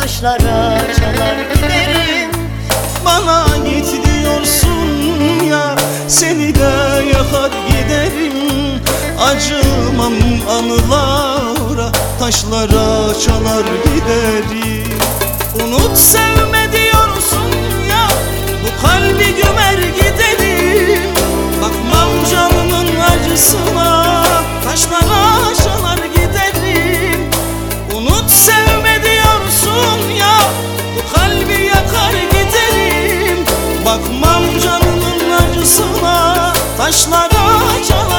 taşlara çalar giderim. Bana git diyorsun ya Seni de yakar giderim. Acımam anılara Taşlara çalar giderim. Unut sevme diyorsun ya Bu kalbi gömer giderim. Bakmam canımın acısına Taşlara çalar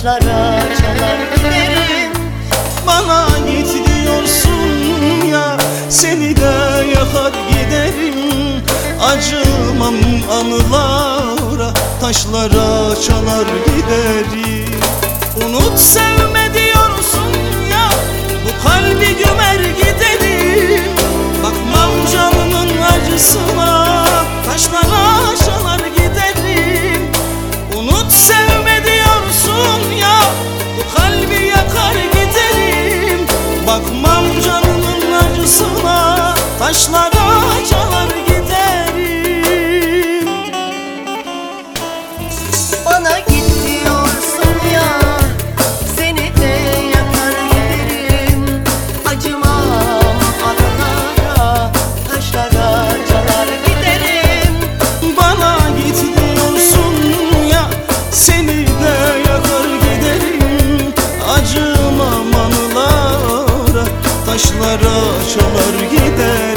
kuşlara çalar giderim Bana git diyorsun ya Seni de yakar giderim. Acımam anılara Taşlara çalar giderim. Unut sevme diyorsun ya Bu kalbi gömer giderim. Bakmam canımın acısına taşlara çalar giderim. Bana gidiyorsun ya Seni de yakar giderim. Acımam adalara Taşlara çalar giderim. Bana gidiyorsun ya Seni de yakar giderim. Acımam anılara Taşlara çalar gider